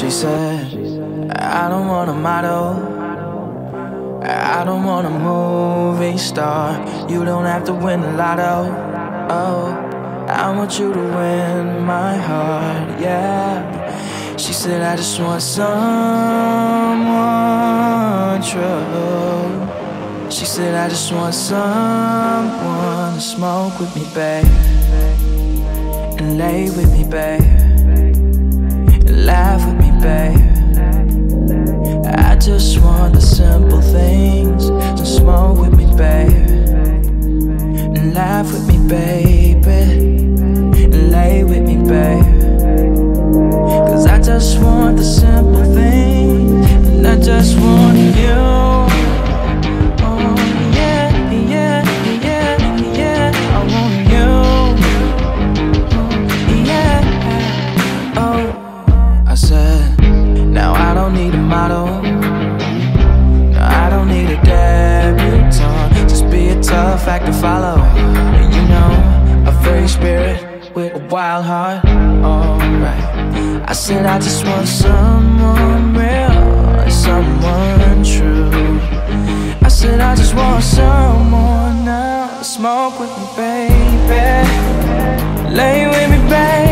She said, I don't want a model. I don't want a movie star. You don't have to win the lotto. Oh, I want you to win my heart. Yeah. She said, I just want someone true. She said, I just want someone to smoke with me, babe. And lay with me, babe. Babe. I just want the simple things. So smoke with me, babe. And laugh with me, baby. And lay with me, babe. Cause I just want the simple things. And I just want you. Tough to follow. You know, a free spirit with a wild heart. Alright. I said I just want someone real, someone true. I said I just want someone now smoke with me, baby. Lay with me, baby.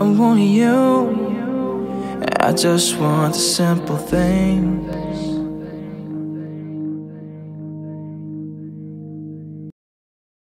I want you. I just want the simple thing.